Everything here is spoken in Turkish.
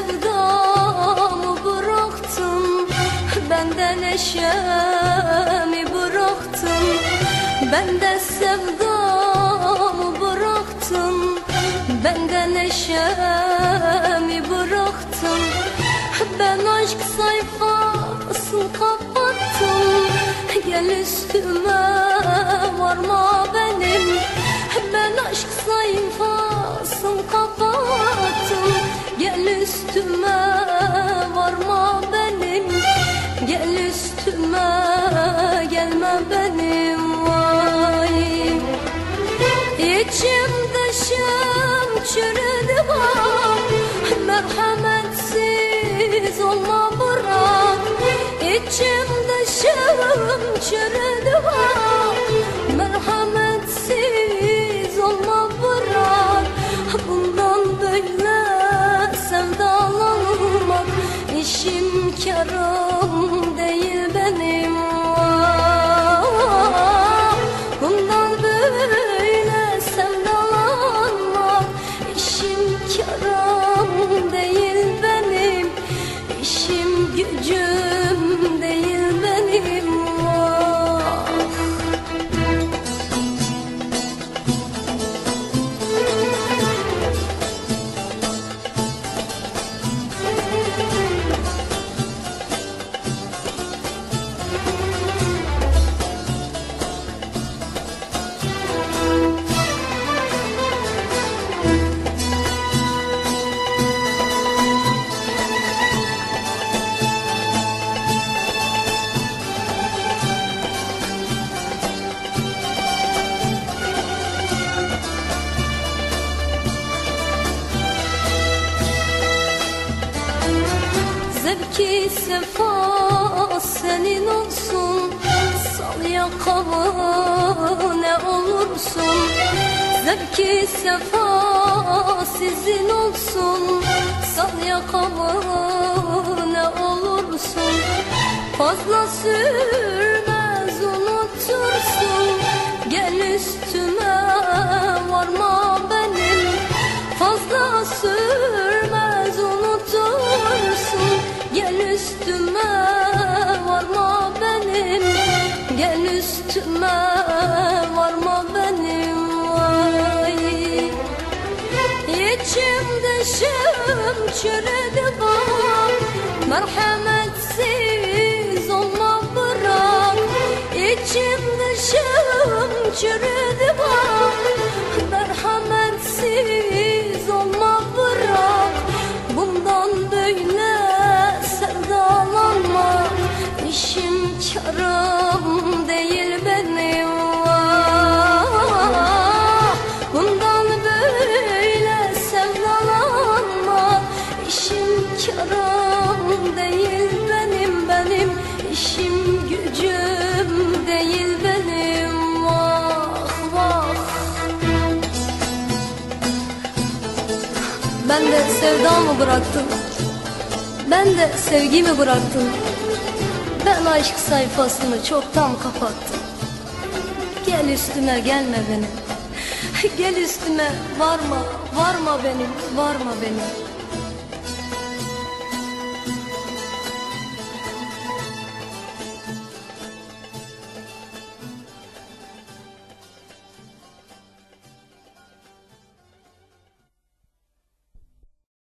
sevdamı bıraktın Benden eşemi bıraktın Benden sevdamı bıraktın Benden eşemi bıraktın Ben aşk sayfasını kapattım. Gel üstüme. Üstüme gelme benim vay. İçim dışım çürüdü bak Merhametsiz olma bırak. İçim dışım çürüdü bak Merhametsiz olma bırak. Bundan böyle sevdalanmak işim değil Zevki sefa senin olsun. Sal yakamı ne olursun. Zevki sefa sizin olsun. Sal yakamı ne olursun. Fazla sürmez unutursun. Gel üstüme üstüme varma benim. Gel üstüme varma benim vay. İçim dışım çürüdü bak Merhametsiz karım değil benim benim işim gücüm değil benim. Vah vah. Ben de sevdamı bıraktım? Ben de sevgimi bıraktım? Ben aşk sayfasını çoktan kapattım. Gel üstüme gelme benim. Gel üstüme varma Varma benim Varma benim